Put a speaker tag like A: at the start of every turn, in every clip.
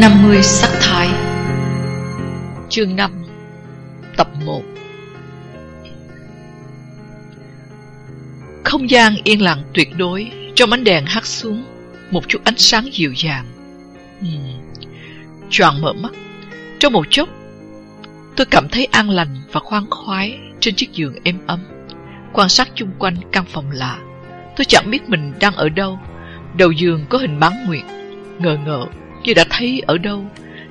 A: 50 sắc thái. Chương 5 Tập 1 Không gian yên lặng tuyệt đối, Trong ánh đèn hắt xuống, Một chút ánh sáng dịu dàng. Uhm. Choàng mở mắt, Trong một chốc, Tôi cảm thấy an lành và khoan khoái Trên chiếc giường êm ấm. Quan sát chung quanh căn phòng lạ, Tôi chẳng biết mình đang ở đâu. Đầu giường có hình bán nguyệt, Ngờ ngợ như đã thấy ở đâu.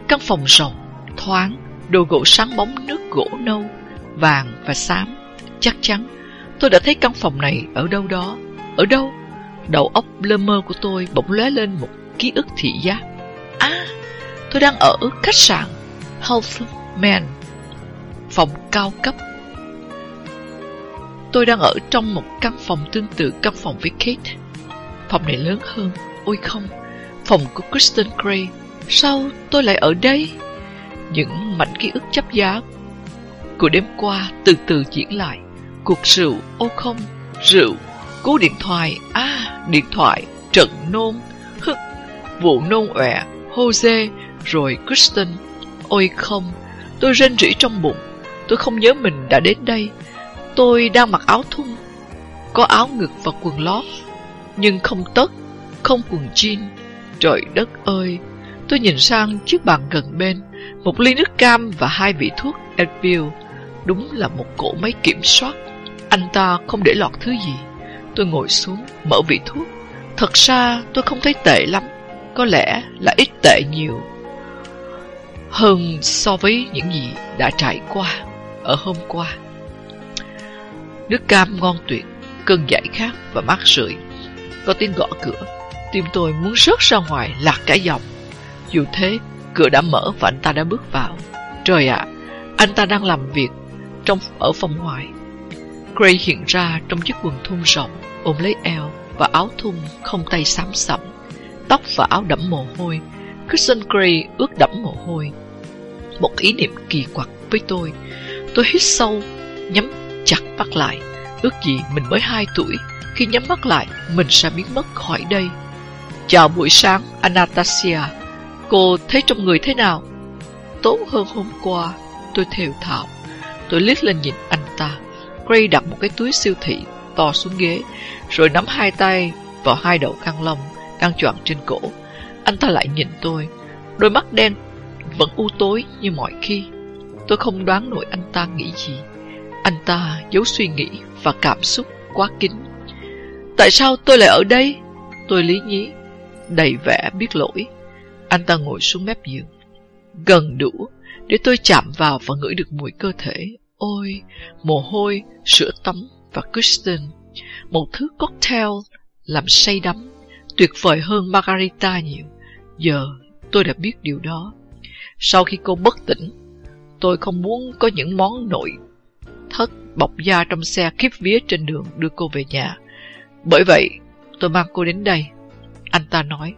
A: Căn phòng rộng, thoáng Đồ gỗ sáng bóng nước gỗ nâu Vàng và xám. Chắc chắn tôi đã thấy căn phòng này ở đâu đó. Ở đâu? Đầu óc lơ mơ của tôi bỗng lóe lên một ký ức thị giác. À Tôi đang ở khách sạn Healthman Phòng cao cấp. Tôi đang ở trong một căn phòng tương tự căn phòng với Kate Phòng này lớn hơn Ôi không. Phòng của Kristen Gray Sao tôi lại ở đây? Những mảnh ký ức chấp giá Của đêm qua từ từ diễn lại. Cuộc rượu, Ô không, Rượu, Cú điện thoại À điện thoại, Trận nôn Hức Vụ nôn ọe, Jose, Rồi Kristen, Ôi không, Tôi rên rỉ trong bụng. Tôi không nhớ mình đã đến đây. Tôi đang mặc áo thun, Có áo ngực và quần lót, Nhưng không tất, Không quần jean. Trời đất ơi, Tôi nhìn sang chiếc bàn gần bên, Một ly nước cam và hai vị thuốc Advil. Đúng là một cỗ máy kiểm soát. Anh ta không để lọt thứ gì. Tôi ngồi xuống, mở vị thuốc. Thật ra tôi không thấy tệ lắm, Có lẽ là ít tệ nhiều. Hơn so với những gì đã trải qua Ở hôm qua. Nước cam ngon tuyệt, Cơn giải khát và mát rượi. Có tiếng gõ cửa. Tim tôi muốn rớt ra ngoài lạc cả dòng. Dù thế, cửa đã mở và anh ta đã bước vào. Trời ạ, Anh ta đang làm việc trong, ở phòng ngoài Gray hiện ra trong chiếc quần thun rộng, Ôm lấy eo và áo thun không tay xám sẫm Tóc và áo đẫm mồ hôi. Kristen Gray ướt đẫm mồ hôi. Một ý niệm kỳ quặc với tôi. Tôi hít sâu, Nhắm chặt mắt lại. Ước gì mình mới 2 tuổi. Khi nhắm mắt lại, Mình sẽ biến mất khỏi đây. Chào buổi sáng, Anastasia. Cô thấy trong người thế nào? Tốt hơn hôm qua, Tôi thều thào. Tôi liếc lên nhìn anh ta. Gray đặt một cái túi siêu thị to xuống ghế, Rồi nắm hai tay vào hai đầu khăn lông Đang choàng trên cổ. Anh ta lại nhìn tôi. Đôi mắt đen vẫn u tối như mọi khi. Tôi không đoán nổi anh ta nghĩ gì. Anh ta giấu suy nghĩ và cảm xúc quá kín. Tại sao tôi lại ở đây? Tôi lý nhí. Đầy vẻ biết lỗi. Anh ta ngồi xuống mép giường. Gần đủ để tôi chạm vào và ngửi được mùi cơ thể. Ôi, mồ hôi, sữa tắm và Kristen Một thứ cocktail làm say đắm. Tuyệt vời hơn Margarita nhiều. Giờ tôi đã biết điều đó. Sau khi cô bất tỉnh Tôi không muốn có những món nội thất bọc da trong xe khiếp vía trên đường đưa cô về nhà. Bởi vậy tôi mang cô đến đây. Anh ta nói,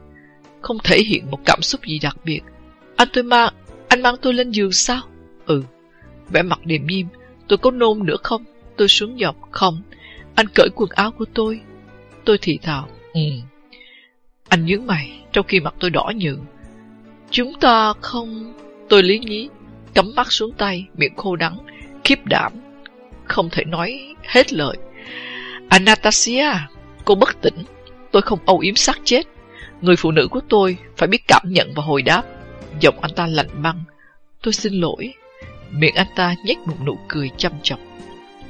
A: Không thể hiện một cảm xúc gì đặc biệt. Anh tôi mang, Anh mang tôi lên giường sao? Ừ. Vẻ mặt điềm nhiên Tôi có nôn nữa không? Tôi xuống dọc Không. Anh cởi quần áo của tôi. Tôi thì thào Ừ. Anh nhướng mày, Trong khi mặt tôi đỏ nhượng. Chúng ta không Tôi lý nhí, Cắm mắt xuống tay, Miệng khô đắng, Khiếp đảm, Không thể nói hết lời. Anastasia, Cô bất tỉnh. Tôi không âu yếm xác chết. Người phụ nữ của tôi phải biết cảm nhận và hồi đáp. Giọng anh ta lạnh băng. Tôi xin lỗi. Miệng anh ta nhếch một nụ cười chăm chọc.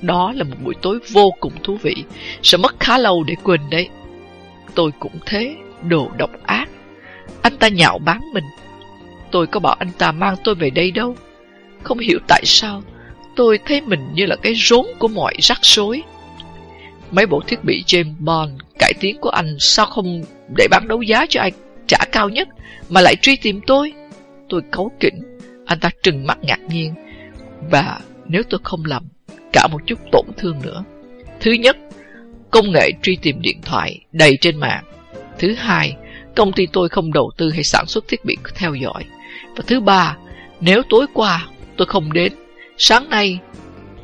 A: Đó là một buổi tối vô cùng thú vị. Sẽ mất khá lâu để quên đấy. Tôi cũng thế, Đồ độc ác. Anh ta nhạo báng mình. Tôi có bảo anh ta mang tôi về đây đâu. Không hiểu tại sao, Tôi thấy mình như là cái rốn của mọi rắc rối. Mấy bộ thiết bị James Bond Cải tiến của anh Sao không để bán đấu giá cho anh Trả cao nhất Mà lại truy tìm tôi Tôi cấu kỉnh Anh ta trừng mắt ngạc nhiên và nếu tôi không lầm, cả một chút tổn thương nữa. Thứ nhất, công nghệ truy tìm điện thoại đầy trên mạng. Thứ hai, công ty tôi không đầu tư hay sản xuất thiết bị theo dõi. Và thứ ba, nếu tối qua tôi không đến, sáng nay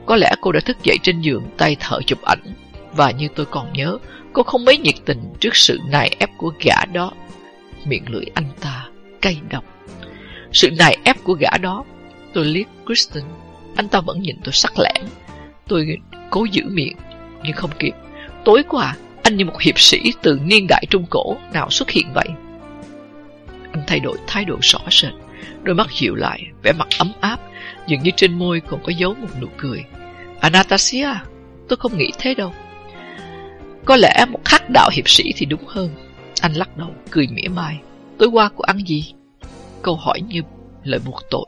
A: có lẽ cô đã thức dậy trên giường tay thở chụp ảnh. Và như tôi còn nhớ, cô không mấy nhiệt tình trước sự nài ép của gã đó. Miệng lưỡi anh ta cay độc. sự nài ép của gã đó. Tôi liếc Kristen, anh ta vẫn nhìn tôi sắc lẻm. Tôi cố giữ miệng, nhưng không kịp. Tối qua, anh như một hiệp sĩ từ niên đại Trung Cổ nào xuất hiện vậy. Anh thay đổi thái độ rõ rệt, đôi mắt dịu lại, vẻ mặt ấm áp, dường như trên môi còn có dấu một nụ cười. Anastasia, tôi không nghĩ thế đâu. Có lẽ một khắc đạo hiệp sĩ thì đúng hơn. Anh lắc đầu, cười mỉa mai. Tối qua cô ăn gì? Câu hỏi như lời buộc tội.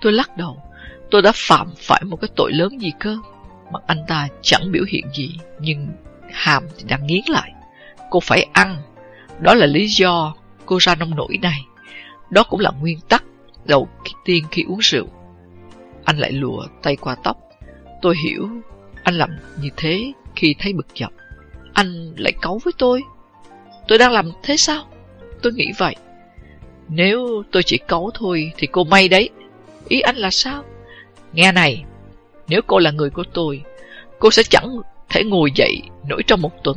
A: Tôi lắc đầu. Tôi đã phạm phải một cái tội lớn gì cơ? Mặt anh ta chẳng biểu hiện gì, nhưng hàm thì đang nghiến lại. Cô phải ăn. Đó là lý do cô ra nông nổi này. Đó cũng là nguyên tắc đầu tiên khi uống rượu. Anh lại lùa tay qua tóc. Tôi hiểu anh làm như thế khi thấy bực dọc. Anh lại cấu với tôi. Tôi đang làm thế sao? Tôi nghĩ vậy. Nếu tôi chỉ cấu thôi thì cô may đấy. Ý anh là sao? Nghe này, nếu cô là người của tôi, cô sẽ chẳng thể ngồi dậy nổi trong một tuần.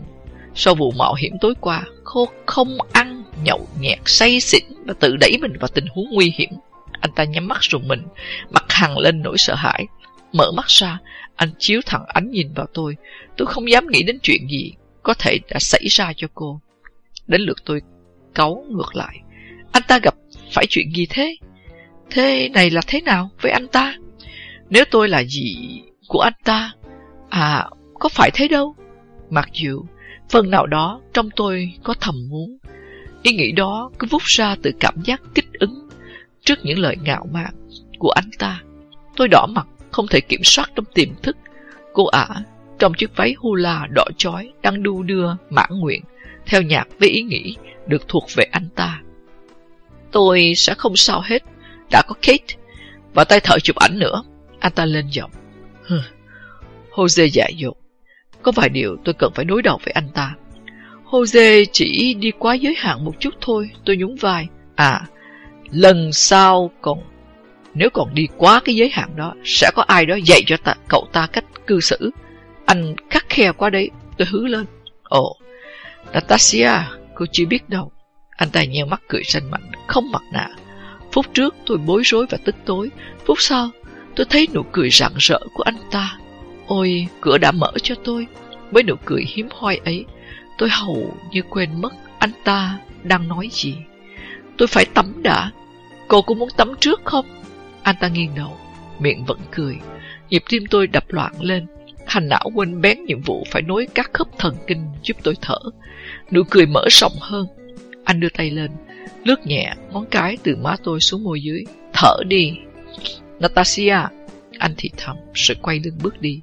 A: Sau vụ mạo hiểm tối qua, cô không ăn, nhậu nhẹt, say xỉn và tự đẩy mình vào tình huống nguy hiểm. Anh ta nhắm mắt rùng mình, mặt hằng lên nỗi sợ hãi. Mở mắt ra, anh chiếu thẳng ánh nhìn vào tôi. Tôi không dám nghĩ đến chuyện gì có thể đã xảy ra cho cô. Đến lượt tôi cáu ngược lại. Anh ta gặp phải chuyện gì thế? Thế này là thế nào với anh ta? Nếu tôi là gì của anh ta? À, có phải thế đâu. Mặc dù phần nào đó trong tôi có thầm muốn. Ý nghĩ đó cứ vút ra từ cảm giác kích ứng trước những lời ngạo mạn của anh ta. Tôi đỏ mặt, không thể kiểm soát trong tiềm thức. Cô ả, trong chiếc váy hula đỏ chói, đang đu đưa, mãn nguyện, theo nhạc với ý nghĩ được thuộc về anh ta. Tôi sẽ không sao hết, đã có Kate, và tay thợ chụp ảnh nữa. Anh ta lên giọng. Jose dại dột. Có vài điều tôi cần phải đối đầu với anh ta. Jose chỉ đi quá giới hạn một chút thôi, tôi nhún vai. À, lần sau còn nếu còn đi quá cái giới hạn đó, sẽ có ai đó dạy cho ta, cậu ta cách cư xử. Anh khắc khe quá đấy, tôi hứ lên. Ồ, Natasha, cô chưa biết đâu. Anh ta nheo mắt cười xanh mạnh, không mặt nạ. Phút trước tôi bối rối và tức tối. Phút sau, tôi thấy nụ cười rạng rỡ của anh ta. Ôi, cửa đã mở cho tôi. Với nụ cười hiếm hoi ấy, tôi hầu như quên mất anh ta đang nói gì. Tôi phải tắm đã. Cô cũng muốn tắm trước không? Anh ta nghiêng đầu, miệng vẫn cười. Nhịp tim tôi đập loạn lên. Hành não quên bén nhiệm vụ phải nối các khớp thần kinh giúp tôi thở. Nụ cười mở rộng hơn. Anh đưa tay lên, lướt nhẹ ngón cái từ má tôi xuống môi dưới. Thở đi. Natasha, anh thì thầm rồi quay lưng bước đi.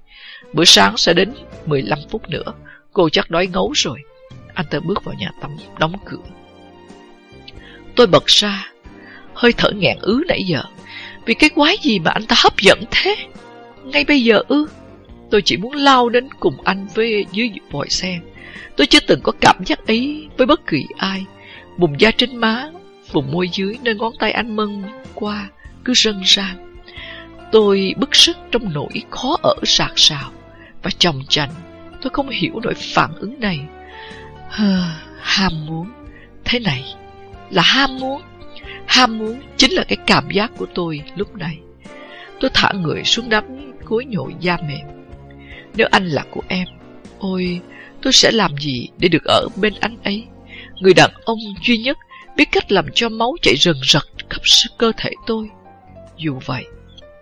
A: Bữa sáng sẽ đến 15 phút nữa. Cô chắc đói ngấu rồi. Anh ta bước vào nhà tắm, đóng cửa. Tôi bật ra, hơi thở ngẹn ứ nãy giờ. Vì cái quái gì mà anh ta hấp dẫn thế? Ngay bây giờ ư? Tôi chỉ muốn lao đến cùng anh với dưới vòi sen. Tôi chưa từng có cảm giác ấy với bất kỳ ai. Vùng da trên má, vùng môi dưới nơi ngón tay anh mân qua, cứ rân rang. Tôi bức sức trong nỗi khó ở sạc sào và chồng chành. Tôi không hiểu nỗi phản ứng này. hờ ham muốn. Thế này là ham muốn. Ham muốn chính là cái cảm giác của tôi lúc này. Tôi thả người xuống đám gối nhội da mềm. Nếu anh là của em, ôi, tôi sẽ làm gì để được ở bên anh ấy? Người đàn ông duy nhất biết cách làm cho máu chảy rần rật khắp cơ thể tôi. Dù vậy,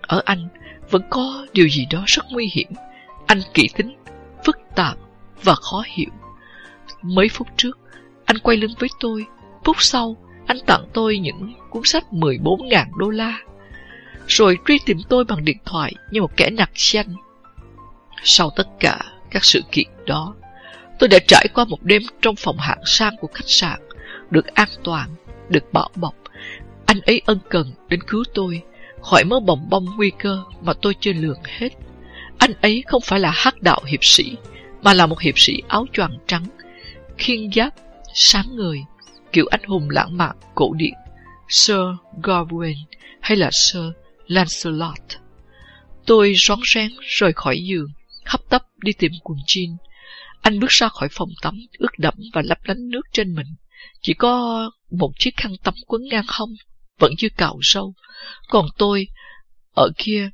A: ở anh vẫn có điều gì đó rất nguy hiểm. Anh kỹ tính, phức tạp và khó hiểu. Mấy phút trước, anh quay lưng với tôi. Phút sau, anh tặng tôi những cuốn sách 14.000 đô la. Rồi truy tìm tôi bằng điện thoại như một kẻ nặc danh. Sau tất cả các sự kiện đó, tôi đã trải qua một đêm trong phòng hạng sang của khách sạn, được an toàn, được bảo bọc. Anh ấy ân cần đến cứu tôi khỏi mớ bồng bông nguy cơ mà tôi chưa lường hết. Anh ấy không phải là hắc đạo hiệp sĩ, mà là một hiệp sĩ áo choàng trắng, khiên giáp, sáng người, kiểu anh hùng lãng mạn cổ điển, Sir Gawain hay là Sir Lancelot. Tôi rón rén rời khỏi giường, hấp tấp đi tìm quần jean. Anh bước ra khỏi phòng tắm, ướt đẫm và lấp lánh nước trên mình. Chỉ có một chiếc khăn tắm quấn ngang hông vẫn chưa cạo sâu. Còn tôi, ở kia,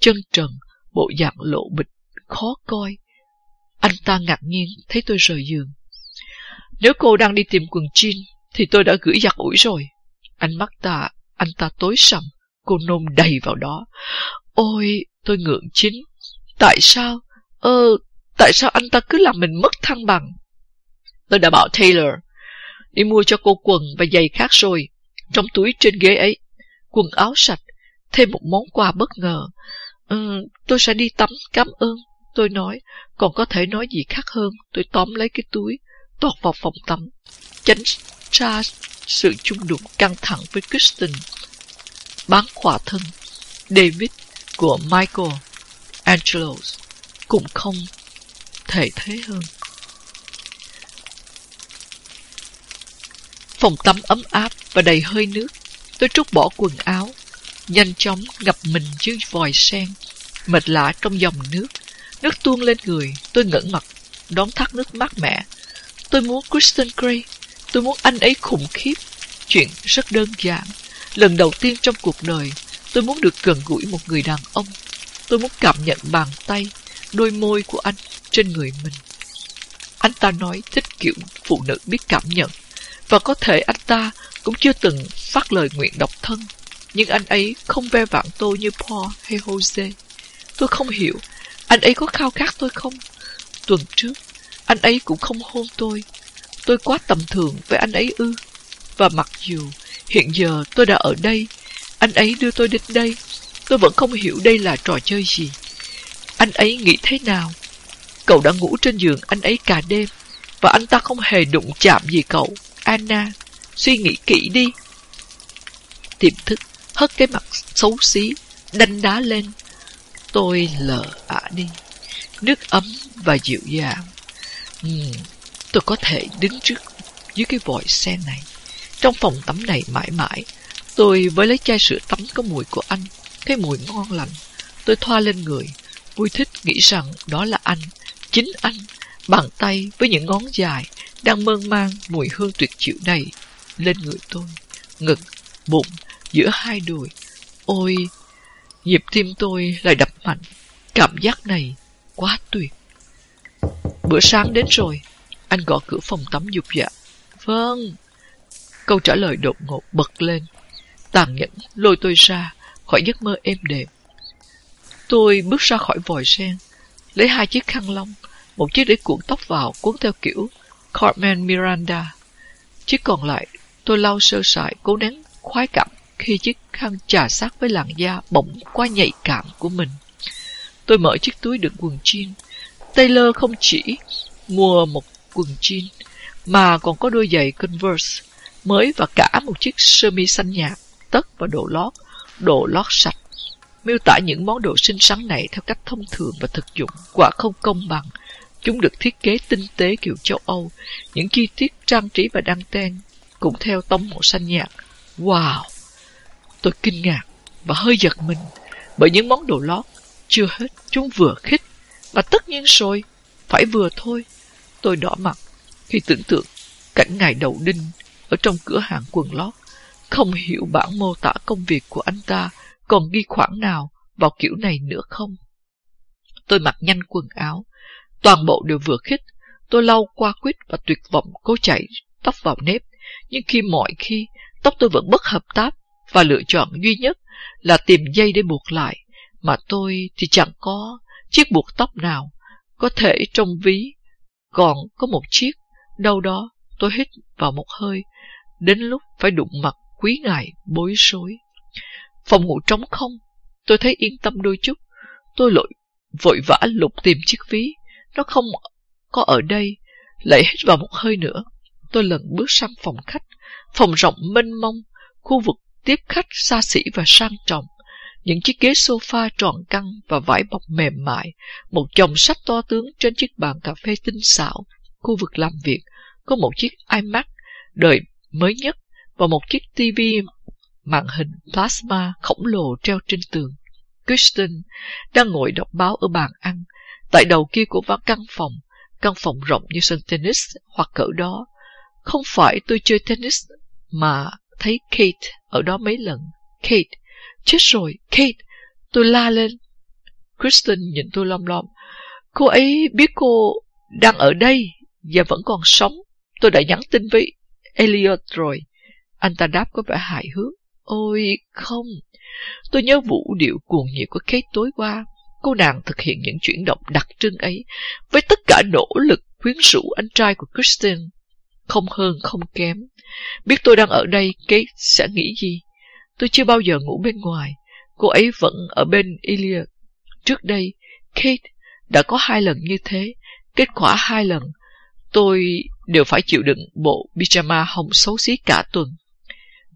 A: chân trần, bộ dạng lộ bịch, khó coi. Anh ta ngạc nhiên thấy tôi rời giường. Nếu cô đang đi tìm quần jean, thì tôi đã gửi giặt ủi rồi. anh mắt ta, anh ta tối sầm, cô nôn đầy vào đó. Ôi, tôi ngượng chính. Tại sao? Ờ tại sao anh ta cứ làm mình mất thăng bằng? Tôi đã bảo Taylor đi mua cho cô quần và giày khác rồi. Trong túi trên ghế ấy, quần áo sạch, thêm một món quà bất ngờ. Ừ, tôi sẽ đi tắm, cảm ơn. Tôi nói, còn có thể nói gì khác hơn. Tôi tóm lấy cái túi, tọt vào phòng tắm, tránh ra sự chung đụng căng thẳng với Kristen. Bán khỏa thân, David của Michael Angelos cũng không thể thế hơn. Phòng tắm ấm áp và đầy hơi nước. Tôi trút bỏ quần áo, nhanh chóng ngập mình dưới vòi sen, mệt lạ trong dòng nước. Nước tuôn lên người, tôi ngẩng mặt, đón thác nước mát mẻ. Tôi muốn Kristen Gray, tôi muốn anh ấy khủng khiếp. Chuyện rất đơn giản. Lần đầu tiên trong cuộc đời, tôi muốn được gần gũi một người đàn ông. Tôi muốn cảm nhận bàn tay, đôi môi của anh trên người mình. Anh ta nói thích kiểu phụ nữ biết cảm nhận. Và có thể anh ta cũng chưa từng phát lời nguyện độc thân. Nhưng anh ấy không ve vãn tôi như Paul hay Jose. Tôi không hiểu, anh ấy có khao khát tôi không? Tuần trước, anh ấy cũng không hôn tôi. Tôi quá tầm thường với anh ấy ư. Và mặc dù hiện giờ tôi đã ở đây, anh ấy đưa tôi đến đây, tôi vẫn không hiểu đây là trò chơi gì. Anh ấy nghĩ thế nào? Cậu đã ngủ trên giường anh ấy cả đêm, và anh ta không hề đụng chạm gì cậu. Anna, suy nghĩ kỹ đi. Tiềm thức, hất cái mặt xấu xí, đanh đá lên. Tôi lờ ả đi. Nước ấm và dịu dàng. Ừ, tôi có thể đứng trước dưới cái vòi sen này. Trong phòng tắm này mãi mãi, tôi với lấy chai sữa tắm có mùi của anh, cái mùi ngon lành. Tôi thoa lên người, vui thích nghĩ rằng đó là anh, chính anh, bàn tay với những ngón dài, đang mơn mang mùi hương tuyệt chịu này lên người tôi, ngực, bụng, giữa hai đùi. Ôi, nhịp tim tôi lại đập mạnh, cảm giác này quá tuyệt. Bữa sáng đến rồi, anh gõ cửa phòng tắm dục dạ. Vâng. Câu trả lời đột ngột bật lên, tàn nhẫn lôi tôi ra khỏi giấc mơ êm đềm. Tôi bước ra khỏi vòi sen, lấy hai chiếc khăn lông, một chiếc để cuộn tóc vào cuốn theo kiểu Carmen Miranda. Chiếc còn lại, tôi lau sơ sài, cố nén khoái cảm khi chiếc khăn trà sát với làn da bỗng quá nhạy cảm của mình. Tôi mở chiếc túi đựng quần jean. Taylor không chỉ mua một quần jean, mà còn có đôi giày Converse mới và cả một chiếc sơ mi xanh nhạt, tất và đồ lót, đồ lót sạch. Miêu tả những món đồ xinh xắn này theo cách thông thường và thực dụng quả không công bằng Chúng được thiết kế tinh tế kiểu châu Âu, những chi tiết trang trí và đăng ten cũng theo tông màu xanh nhạt. Wow! Tôi kinh ngạc và hơi giật mình bởi những món đồ lót. Chưa hết, chúng vừa khích. Và tất nhiên rồi, phải vừa thôi. Tôi đỏ mặt khi tưởng tượng cảnh ngày đầu đinh ở trong cửa hàng quần lót. Không hiểu bản mô tả công việc của anh ta còn ghi khoảng nào vào kiểu này nữa không. Tôi mặc nhanh quần áo, Toàn bộ đều vừa khít. Tôi lau qua quýt và tuyệt vọng cố chạy tóc vào nếp. Nhưng khi mọi khi, tóc tôi vẫn bất hợp tác và lựa chọn duy nhất là tìm dây để buộc lại. Mà tôi thì chẳng có chiếc buộc tóc nào. Có thể trong ví còn có một chiếc. Đâu đó tôi hít vào một hơi. Đến lúc phải đụng mặt quý ngài bối rối. Phòng ngủ trống không. Tôi thấy yên tâm đôi chút. Tôi lội, vội vã lục tìm chiếc ví nó không có ở đây. Lại hít vào một hơi nữa. Tôi lần bước sang phòng khách. Phòng rộng mênh mông. Khu vực tiếp khách xa xỉ và sang trọng. Những chiếc ghế sofa tròn căng và vải bọc mềm mại. Một chồng sách to tướng trên chiếc bàn cà phê tinh xảo. Khu vực làm việc, có một chiếc iMac đời mới nhất và một chiếc TV màn hình plasma khổng lồ treo trên tường. Kristen đang ngồi đọc báo ở bàn ăn, Tại đầu kia của văn căn phòng, căn phòng rộng như sân tennis hoặc cỡ đó. Không phải tôi chơi tennis, mà thấy Kate ở đó mấy lần. Kate, chết rồi, Kate. Tôi la lên. Kristen nhìn tôi lom lom. Cô ấy biết cô đang ở đây và vẫn còn sống. Tôi đã nhắn tin với Elliot rồi. Anh ta đáp có vẻ hài hước. Ôi không, tôi nhớ vũ điệu cuồng nhiệt của Kate tối qua. Cô nàng thực hiện những chuyển động đặc trưng ấy với tất cả nỗ lực quyến rũ anh trai của Kristen. Không hơn không kém. Biết tôi đang ở đây, Kate sẽ nghĩ gì? Tôi chưa bao giờ ngủ bên ngoài. Cô ấy vẫn ở bên Ilya Trước đây, Kate đã có hai lần như thế. Kết quả hai lần, tôi đều phải chịu đựng bộ pyjama hồng xấu xí cả tuần.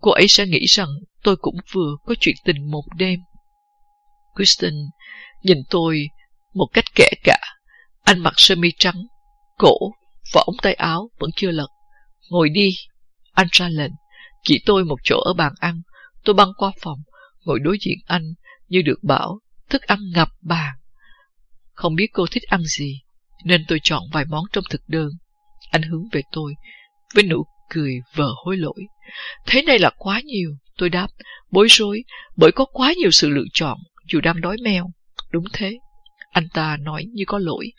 A: Cô ấy sẽ nghĩ rằng tôi cũng vừa có chuyện tình một đêm. Kristen nhìn tôi một cách kẻ cả. Anh mặc sơ mi trắng, cổ và ống tay áo vẫn chưa lật. Ngồi đi, anh ra lệnh. Chỉ tôi một chỗ ở bàn ăn. Tôi băng qua phòng, ngồi đối diện anh như được bảo thức ăn ngập bàn. Không biết cô thích ăn gì, nên tôi chọn vài món trong thực đơn. Anh hướng về tôi với nụ cười vờ hối lỗi. Thế này là quá nhiều, tôi đáp, bối rối bởi có quá nhiều sự lựa chọn dù đang đói meo. Đúng thế, anh ta nói như có lỗi.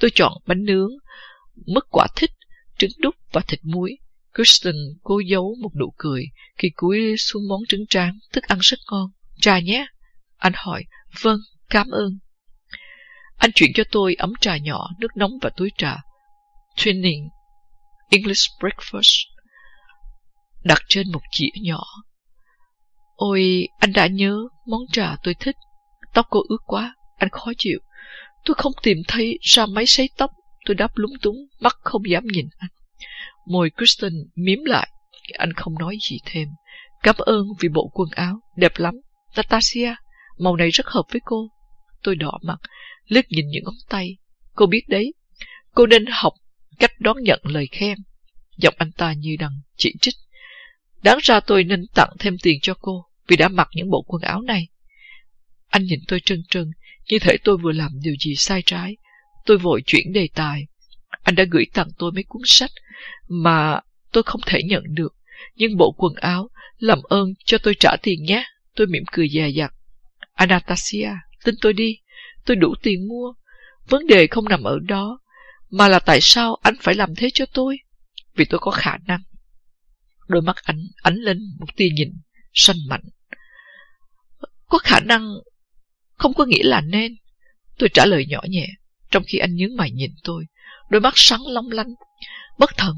A: Tôi chọn bánh nướng, mứt quả thích, trứng đúc và thịt muối. Kristen cố giấu một nụ cười khi cúi xuống món trứng tráng, thức ăn rất ngon. Trà nhé. Anh hỏi, vâng, cảm ơn. Anh chuyển cho tôi ấm trà nhỏ, nước nóng và túi trà. Twinning English Breakfast đặt trên một chĩa nhỏ. Ôi, anh đã nhớ món trà tôi thích. Tóc cô ướt quá, anh khó chịu. Tôi không tìm thấy ra máy sấy tóc. Tôi đáp lúng túng, mắt không dám nhìn anh. Môi Kristen miếm lại, anh không nói gì thêm. Cảm ơn vì bộ quần áo, đẹp lắm. Natasha, màu này rất hợp với cô. Tôi đỏ mặt, lướt nhìn những ngón tay. Cô biết đấy, cô nên học cách đón nhận lời khen. Giọng anh ta như đằng chỉ trích. Đáng ra tôi nên tặng thêm tiền cho cô vì đã mặc những bộ quần áo này. Anh nhìn tôi trân trân, như thể tôi vừa làm điều gì sai trái. Tôi vội chuyển đề tài. Anh đã gửi tặng tôi mấy cuốn sách mà tôi không thể nhận được. Nhưng bộ quần áo, làm ơn cho tôi trả tiền nhé. Tôi mỉm cười dè dặt. Anastasia, tin tôi đi, tôi đủ tiền mua. Vấn đề không nằm ở đó, mà là tại sao anh phải làm thế cho tôi? Vì tôi có khả năng. Đôi mắt anh ánh lên một tia nhìn, sanh mạnh. Có khả năng không có nghĩa là nên. Tôi trả lời nhỏ nhẹ, trong khi anh nhướng mày nhìn tôi, đôi mắt sáng long lanh. Bất thần,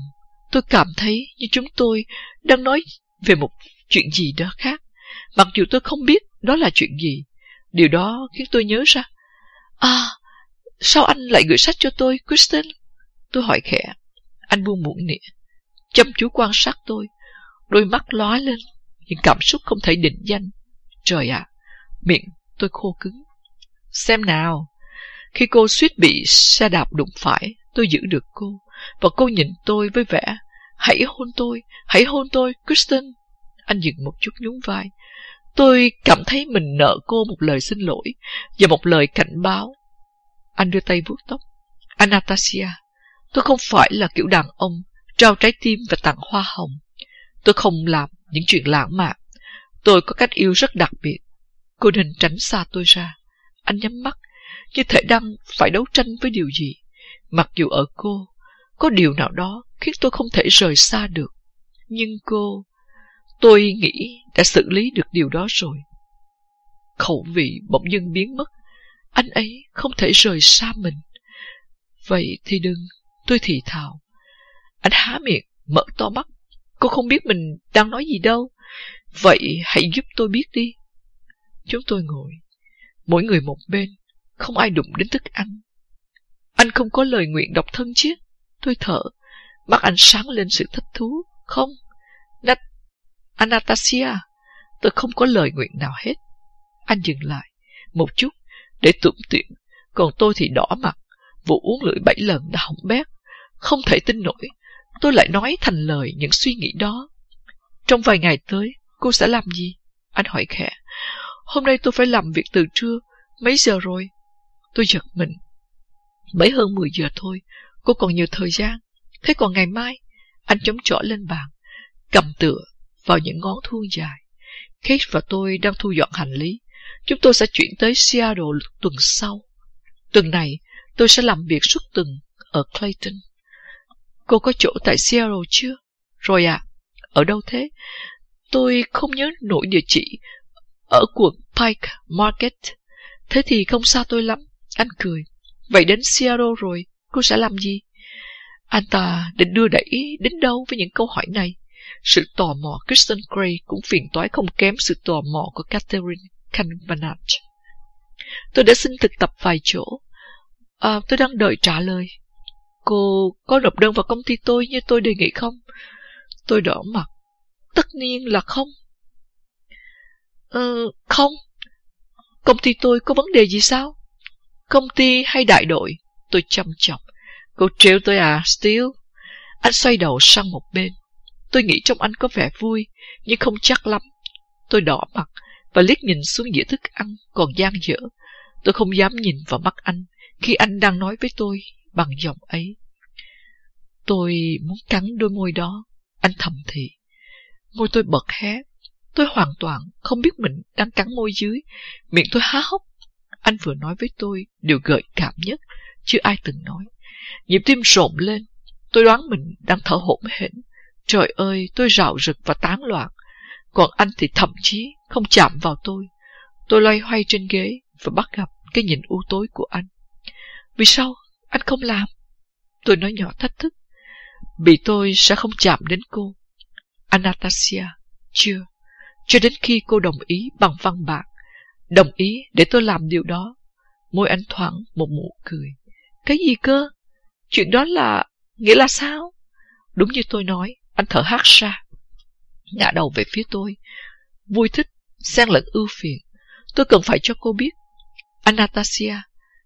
A: tôi cảm thấy như chúng tôi đang nói về một chuyện gì đó khác, mặc dù tôi không biết đó là chuyện gì. Điều đó khiến tôi nhớ ra. À, sao anh lại gửi sách cho tôi, Kristen? Tôi hỏi khẽ. Anh buông muỗng nịa, chăm chú quan sát tôi, đôi mắt lóe lên, những cảm xúc không thể định danh. Trời ạ, miệng tôi khô cứng. Xem nào, khi cô suýt bị xe đạp đụng phải, tôi giữ được cô, và cô nhìn tôi với vẻ, hãy hôn tôi, hãy hôn tôi, Kristen. Anh dừng một chút nhún vai. Tôi cảm thấy mình nợ cô một lời xin lỗi và một lời cảnh báo. Anh đưa tay vuốt tóc. Anastasia, tôi không phải là kiểu đàn ông trao trái tim và tặng hoa hồng. Tôi không làm những chuyện lãng mạn. Tôi có cách yêu rất đặc biệt. Cô nên tránh xa tôi ra. Anh nhắm mắt, như thể đang phải đấu tranh với điều gì. Mặc dù ở cô, có điều nào đó khiến tôi không thể rời xa được. Nhưng cô, tôi nghĩ đã xử lý được điều đó rồi. Khẩu vị bỗng dưng biến mất. Anh ấy không thể rời xa mình. Vậy thì đừng, tôi thì thào. Anh há miệng, mở to mắt. Cô không biết mình đang nói gì đâu. Vậy hãy giúp tôi biết đi. Chúng tôi ngồi, mỗi người một bên, không ai đụng đến thức ăn. Anh không có lời nguyện độc thân chứ? Tôi thở, mắt anh sáng lên sự thích thú. Không, Nat Anastasia, tôi không có lời nguyện nào hết. Anh dừng lại, một chút, để tưởng tiện, còn tôi thì đỏ mặt, vụ uống lưỡi bảy lần đã hỏng bét. Không thể tin nổi, tôi lại nói thành lời những suy nghĩ đó. Trong vài ngày tới, cô sẽ làm gì? Anh hỏi khẽ. Hôm nay tôi phải làm việc từ trưa, mấy giờ rồi? Tôi giật mình. Mấy hơn 10 giờ thôi, cô còn nhiều thời gian. Thế còn ngày mai? Anh chống chỏ lên bàn, cầm tựa vào những ngón thuông dài. Kate và tôi đang thu dọn hành lý. Chúng tôi sẽ chuyển tới Seattle tuần sau. Tuần này, tôi sẽ làm việc suốt tuần ở Clayton. Cô có chỗ tại Seattle chưa? Rồi à, ở đâu thế? Tôi không nhớ nổi địa chỉ. Ở quận Pike Market. Thế thì không xa tôi lắm. Anh cười. Vậy đến Seattle rồi, cô sẽ làm gì? Anh ta định đưa đẩy đến đâu với những câu hỏi này? Sự tò mò Kristen Gray cũng phiền toái không kém sự tò mò của Catherine Canvanach. Tôi đã xin thực tập vài chỗ. À, tôi đang đợi trả lời. Cô có nộp đơn vào công ty tôi như tôi đề nghị không? Tôi đỏ mặt. Tất nhiên là không. Ừ, không. Công ty tôi có vấn đề gì sao? Công ty hay đại đội? Tôi chăm chọc. Cô trêu tôi à, Steele? Anh xoay đầu sang một bên. Tôi nghĩ trong anh có vẻ vui, nhưng không chắc lắm. Tôi đỏ mặt và liếc nhìn xuống dĩa thức ăn còn gian dở. Tôi không dám nhìn vào mắt anh khi anh đang nói với tôi bằng giọng ấy. Tôi muốn cắn đôi môi đó, anh thầm thì. Môi tôi bật hé. Tôi hoàn toàn không biết mình đang cắn môi dưới. Miệng tôi há hốc. Anh vừa nói với tôi điều gợi cảm nhất, chưa ai từng nói. Nhịp tim rộn lên. Tôi đoán mình đang thở hổn hển. Trời ơi, tôi rạo rực và tán loạn. Còn anh thì thậm chí không chạm vào tôi. Tôi loay hoay trên ghế và bắt gặp cái nhìn u tối của anh. Vì sao anh không làm? Tôi nói nhỏ thách thức. Vì tôi sẽ không chạm đến cô. Anastasia, chưa. Cho đến khi cô đồng ý bằng văn bản. Đồng ý để tôi làm điều đó. Môi anh thoáng một nụ cười. Cái gì cơ? Chuyện đó là... Nghĩa là sao? Đúng như tôi nói, anh thở hắt ra. Ngã đầu về phía tôi. Vui thích, xen lẫn ưu phiền. Tôi cần phải cho cô biết. Anastasia,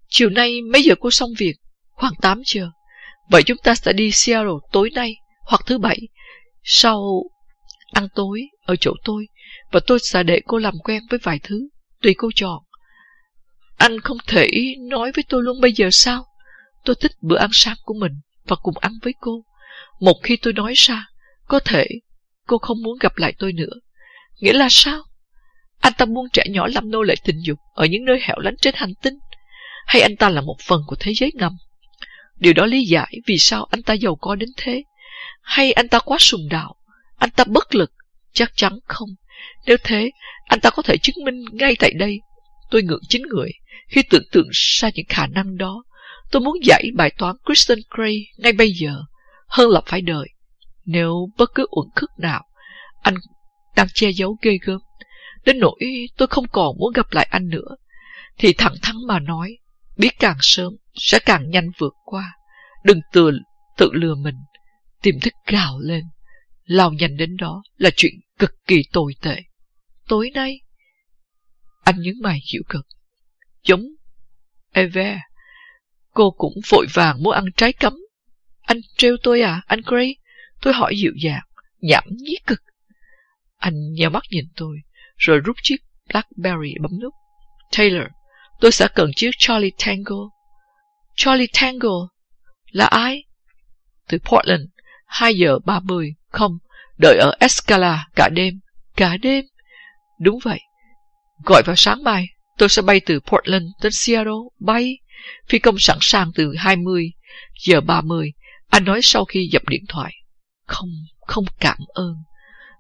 A: chiều nay mấy giờ cô xong việc? Khoảng 8 giờ. Vậy chúng ta sẽ đi Seattle tối nay hoặc thứ bảy. Sau ăn tối ở chỗ tôi và tôi sẽ để cô làm quen với vài thứ tùy cô chọn. Anh không thể nói với tôi luôn bây giờ sao? Tôi thích bữa ăn sáng của mình và cùng ăn với cô. Một khi tôi nói ra, có thể cô không muốn gặp lại tôi nữa. Nghĩa là sao? Anh ta muốn trẻ nhỏ làm nô lệ tình dục ở những nơi hẻo lánh trên hành tinh? Hay anh ta là một phần của thế giới ngầm? Điều đó lý giải vì sao anh ta giàu có đến thế. Hay anh ta quá sùng đạo? Anh ta bất lực? Chắc chắn không. Nếu thế, anh ta có thể chứng minh ngay tại đây. Tôi ngưỡng chính người khi tưởng tượng ra những khả năng đó. Tôi muốn giải bài toán Kristen Gray ngay bây giờ, hơn là phải đợi. Nếu bất cứ uẩn khức nào, anh đang che giấu ghê gớm, đến nỗi tôi không còn muốn gặp lại anh nữa, thì thẳng thắn mà nói, biết càng sớm sẽ càng nhanh vượt qua. Đừng tự, tự lừa mình, tiềm thức gào lên. Lao nhanh đến đó là chuyện cực kỳ tồi tệ. Tối nay, anh nhớ mày hiểu cực. Giống Eve, cô cũng vội vàng muốn ăn trái cấm. Anh trêu tôi à, anh Gray? Tôi hỏi dịu dàng, nhảm nhí cực. Anh nheo mắt nhìn tôi, rồi rút chiếc Blackberry bấm nút. Taylor, tôi sẽ cần chiếc Charlie Tango. Charlie Tango? Là ai? Từ Portland, 2 giờ 30, không, đợi ở Escala cả đêm. Cả đêm? Đúng vậy. Gọi vào sáng mai, tôi sẽ bay từ Portland đến Seattle, bay. Phi công sẵn sàng từ 20 giờ 30, anh nói sau khi dập điện thoại. Không, không cảm ơn.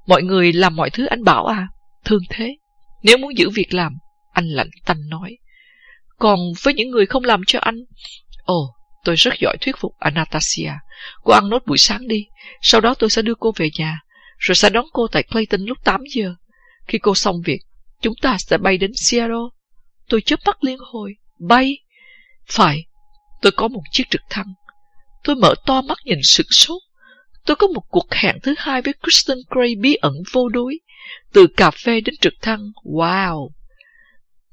A: Mọi người làm mọi thứ anh bảo à? Thương thế. Nếu muốn giữ việc làm, anh lạnh tanh nói. Còn với những người không làm cho anh... Ồ, tôi rất giỏi thuyết phục Anastasia. Cô ăn nốt buổi sáng đi. Sau đó tôi sẽ đưa cô về nhà. Rồi sẽ đón cô tại Clayton lúc 8 giờ. Khi cô xong việc, chúng ta sẽ bay đến Seattle. Tôi chớp mắt liên hồi. Bay? Phải, tôi có một chiếc trực thăng. Tôi mở to mắt nhìn sửng sốt. Tôi có một cuộc hẹn thứ hai với Kristen Gray bí ẩn vô đối. Từ cà phê đến trực thăng. Wow!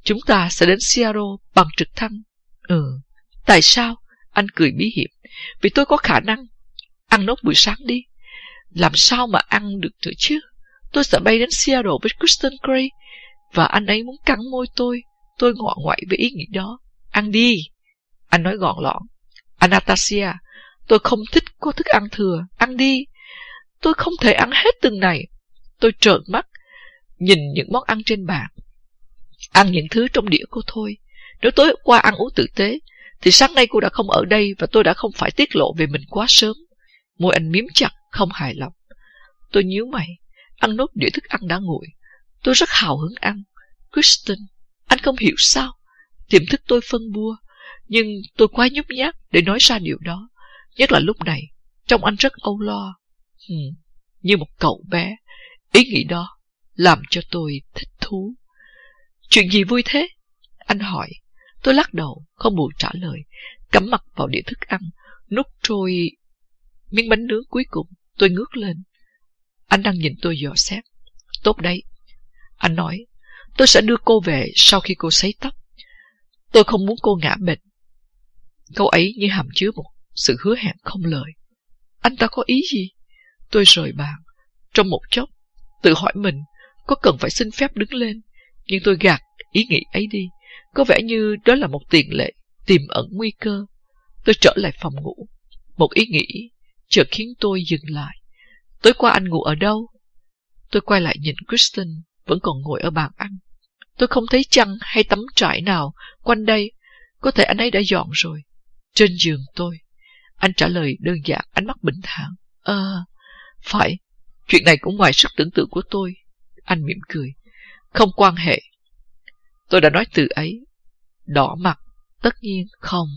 A: Chúng ta sẽ đến Seattle bằng trực thăng. Ừ. Tại sao? Anh cười bí hiểm. Vì tôi có khả năng. Ăn nốt buổi sáng đi. Làm sao mà ăn được nữa chứ? Tôi sẽ bay đến Seattle với Kristen Gray. Và anh ấy muốn cắn môi tôi. Tôi ngọ ngoại với ý nghĩ đó. Ăn đi. Anh nói gọn lõn. Anastasia, tôi không thích có thức ăn thừa. Ăn đi. Tôi không thể ăn hết từng này. Tôi trợn mắt, nhìn những món ăn trên bàn. Ăn những thứ trong đĩa cô thôi. Nếu tối qua ăn uống tử tế, thì sáng nay cô đã không ở đây và tôi đã không phải tiết lộ về mình quá sớm. Môi anh miếm chặt, không hài lòng. Tôi nhíu mày, ăn nốt đĩa thức ăn đã nguội. Tôi rất hào hứng ăn. Kristen, anh không hiểu sao. Tiềm thức tôi phân bua, nhưng tôi quá nhút nhát để nói ra điều đó. Nhất là lúc này, trông anh rất âu lo. Hmm, như một cậu bé. Ý nghĩ đó làm cho tôi thích thú. Chuyện gì vui thế? Anh hỏi. Tôi lắc đầu, không buồn trả lời, cắm mặt vào đĩa thức ăn, nút trôi miếng bánh nướng cuối cùng. Tôi ngước lên. Anh đang nhìn tôi dò xét. Tốt đấy. Anh nói, tôi sẽ đưa cô về sau khi cô sấy tóc. Tôi không muốn cô ngã bệnh. Câu ấy như hàm chứa một sự hứa hẹn không lời. Anh ta có ý gì? Tôi rời bàn. Trong một chốc, tự hỏi mình có cần phải xin phép đứng lên. Nhưng tôi gạt ý nghĩ ấy đi. Có vẻ như đó là một tiền lệ, tiềm ẩn nguy cơ. Tôi trở lại phòng ngủ. Một ý nghĩ chợt khiến tôi dừng lại. Tối qua anh ngủ ở đâu? Tôi quay lại nhìn Kristen vẫn còn ngồi ở bàn ăn. Tôi không thấy chăn hay tấm trải nào quanh đây. Có thể anh ấy đã dọn rồi. Trên giường tôi. Anh trả lời đơn giản, ánh mắt bình thản. Ờ, phải, chuyện này cũng ngoài sức tưởng tượng của tôi. Anh mỉm cười. Không quan hệ. Tôi đã nói từ ấy. Đỏ mặt, tất nhiên không.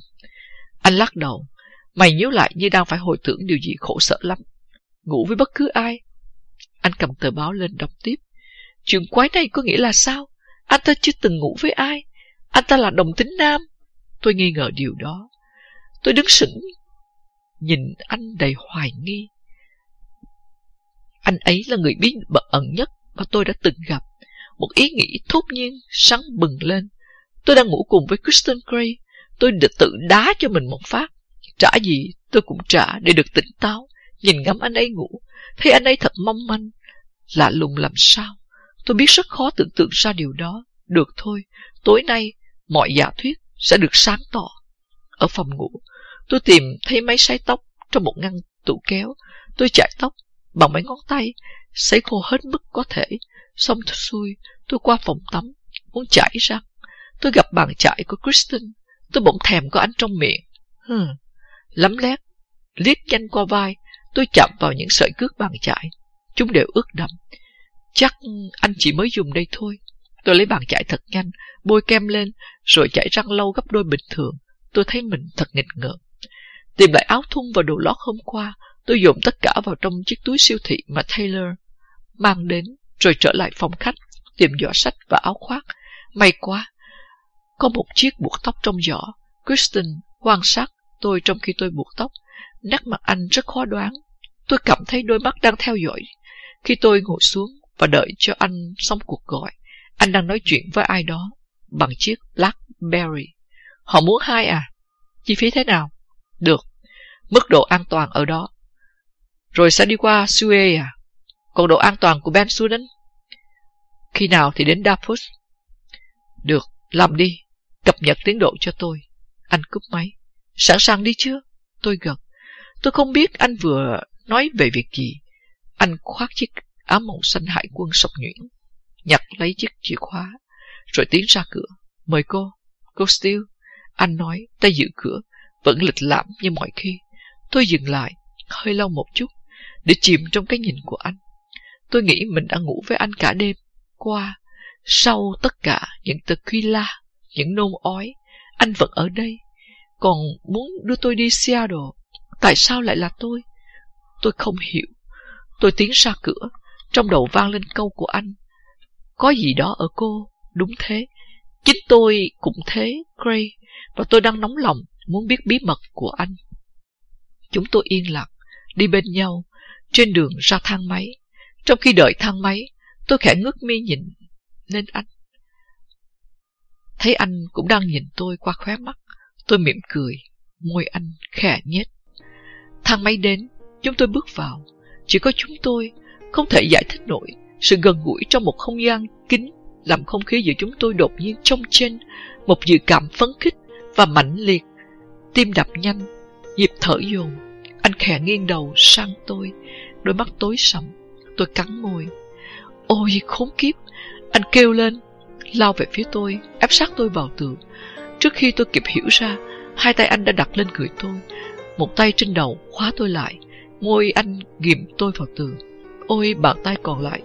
A: Anh lắc đầu. Mày nhớ lại như đang phải hồi tưởng điều gì khổ sở lắm. Ngủ với bất cứ ai. Anh cầm tờ báo lên đọc tiếp. Chuyện quái này có nghĩa là sao? Anh ta chưa từng ngủ với ai. Anh ta là đồng tính nam. Tôi nghi ngờ điều đó. Tôi đứng sững, nhìn anh đầy hoài nghi. Anh ấy là người bí mật ẩn nhất mà tôi đã từng gặp. Một ý nghĩ thốt nhiên sáng bừng lên. Tôi đang ngủ cùng với Kristen Gray. Tôi đã tự đá cho mình một phát. Trả gì tôi cũng trả để được tỉnh táo. Nhìn ngắm anh ấy ngủ, thấy anh ấy thật mong manh. Lạ lùng làm sao? Tôi biết rất khó tưởng tượng ra điều đó. Được thôi, tối nay mọi giả thuyết sẽ được sáng tỏ. Ở phòng ngủ, tôi tìm thấy máy sấy tóc trong một ngăn tủ kéo. Tôi chải tóc bằng mấy ngón tay, sấy khô hết mức có thể. Xong xuôi, tôi qua phòng tắm, muốn chảy răng. Tôi gặp bàn chải của Kristen. Tôi bỗng thèm có anh trong miệng. Hmm, lắm lét, liếc nhanh qua vai, tôi chạm vào những sợi cước bàn chải. Chúng đều ướt đậm. Chắc anh chỉ mới dùng đây thôi. Tôi lấy bàn chải thật nhanh, bôi kem lên, rồi chải răng lâu gấp đôi bình thường. Tôi thấy mình thật nghịch ngợm. Tìm lại áo thun và đồ lót hôm qua, tôi dồn tất cả vào trong chiếc túi siêu thị mà Taylor mang đến, rồi trở lại phòng khách, tìm giỏ sách và áo khoác. May quá, có một chiếc buộc tóc trong giỏ. Kristen quan sát tôi trong khi tôi buộc tóc. Nét mặt anh rất khó đoán. Tôi cảm thấy đôi mắt đang theo dõi. Khi tôi ngồi xuống và đợi cho anh xong cuộc gọi, anh đang nói chuyện với ai đó bằng chiếc BlackBerry. Họ muốn hai à? Chi phí thế nào? Được. Mức độ an toàn ở đó. Rồi sẽ đi qua Suez à? Còn độ an toàn của Ben Sudan? Khi nào thì đến Darfus? Được, làm đi. Cập nhật tiến độ cho tôi. Anh cúp máy. Sẵn sàng đi chưa? Tôi gật. Tôi không biết anh vừa nói về việc gì. Anh khoác chiếc áo màu xanh hải quân sọc nhuyễn, nhặt lấy chiếc chìa khóa, rồi tiến ra cửa. Mời cô. Cô Steele. Anh nói, tay giữ cửa, vẫn lịch lãm như mọi khi. Tôi dừng lại, hơi lâu một chút, để chìm trong cái nhìn của anh. Tôi nghĩ mình đã ngủ với anh cả đêm. Qua, sau tất cả những tequila, những nôn ói, anh vẫn ở đây. Còn muốn đưa tôi đi Seattle. Tại sao lại là tôi? Tôi không hiểu. Tôi tiến ra cửa, trong đầu vang lên câu của anh. Có gì đó ở cô, đúng thế. Chính tôi cũng thế, Gray, và tôi đang nóng lòng muốn biết bí mật của anh. Chúng tôi yên lặng, đi bên nhau, trên đường ra thang máy. Trong khi đợi thang máy, tôi khẽ ngước mi nhìn lên anh. Thấy anh cũng đang nhìn tôi qua khóe mắt, tôi mỉm cười, môi anh khẽ nhếch. Thang máy đến, chúng tôi bước vào. Chỉ có chúng tôi, không thể giải thích nổi sự gần gũi trong một không gian kín làm không khí giữa chúng tôi đột nhiên trong trên một dự cảm phấn khích và mãnh liệt. Tim đập nhanh, nhịp thở dồn. Anh khẽ nghiêng đầu sang tôi, đôi mắt tối sầm. Tôi cắn môi. Ôi khốn kiếp Anh kêu lên Lao về phía tôi Áp sát tôi vào tường. Trước khi tôi kịp hiểu ra, Hai tay anh đã đặt lên người tôi. Một tay trên đầu khóa tôi lại, Môi anh ghìm tôi vào tường. Ôi, bàn tay còn lại.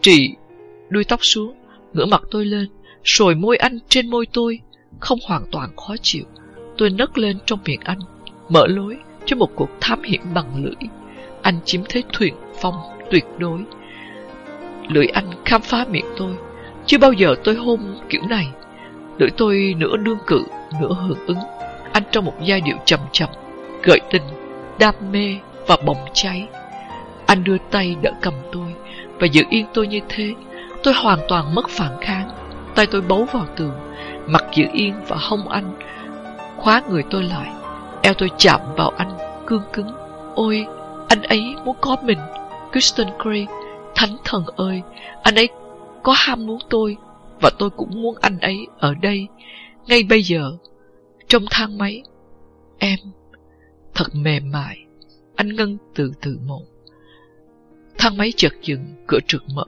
A: Trị đuôi tóc xuống, Ngửa mặt tôi lên Rồi môi anh trên môi tôi. Không hoàn toàn khó chịu, Tôi nấc lên trong miệng anh, Mở lối cho một cuộc thám hiểm bằng lưỡi. Anh chiếm thế thuyền phong tuyệt đối. Lưỡi anh khám phá miệng tôi. Chưa bao giờ tôi hôn kiểu này. Lưỡi tôi nửa đương cự Nửa hưởng ứng. Anh trong một giai điệu trầm trầm Gợi tình, đam mê và bỏng cháy. Anh đưa tay đỡ cầm tôi Và giữ yên tôi như thế Tôi hoàn toàn mất phản kháng. Tay tôi bấu vào tường Mặt giữ yên và hông anh Khóa người tôi lại. Eo tôi chạm vào anh Cương cứng. Ôi anh ấy muốn có mình. Kristen Gray Thánh thần ơi Anh ấy có ham muốn tôi. Và tôi cũng muốn anh ấy ở đây, Ngay bây giờ, Trong thang máy. Em, Thật mềm mại, Anh ngân từ từ một Thang máy chợt dừng, Cửa trượt mở.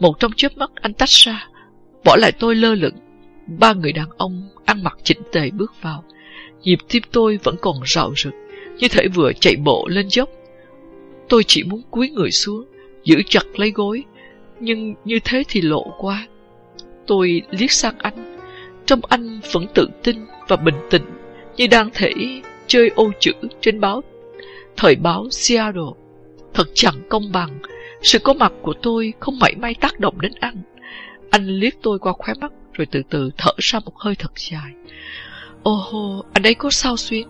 A: Một trong chớp mắt anh tách ra, Bỏ lại tôi lơ lửng. Ba người đàn ông ăn mặc chỉnh tề bước vào. Nhịp tim tôi vẫn còn rạo rực, Như thể vừa chạy bộ lên dốc. Tôi chỉ muốn cúi người xuống, Giữ chặt lấy gối, Nhưng như thế thì lộ quá Tôi liếc sang anh. Trong anh vẫn tự tin và bình tĩnh Như đang thể chơi ô chữ trên báo. Thời báo Seattle Thật chẳng công bằng. Sự có mặt của tôi không mảy may tác động đến anh. Anh liếc tôi qua khóe mắt Rồi từ từ thở ra một hơi thật dài. Ô hô, anh ấy có sao xuyến.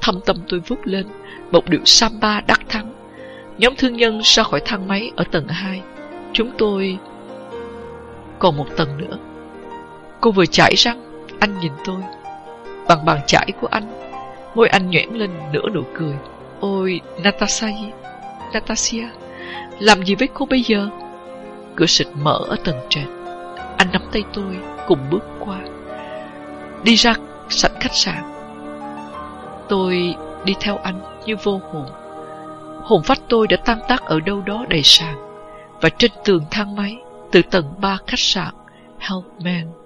A: Thâm tâm tôi vút lên Một điệu samba đắc thắng. Nhóm thương nhân ra khỏi thang máy ở tầng 2 Chúng tôi còn một tầng nữa. Cô vừa chảy răng Anh nhìn tôi. Bằng bàn chải của anh Môi anh nhoẻn lên nửa nụ cười. Ôi Natasha Natasha, Làm gì với cô bây giờ? Cửa xịt mở ở tầng trệt. Anh nắm tay tôi cùng bước qua. Đi ra sảnh khách sạn. Tôi đi theo anh như vô hồn. Hồn phách tôi đã tan tác ở đâu đó đầy sàn Và trên tường thang máy. Từ tầng 3 khách sạn Helpman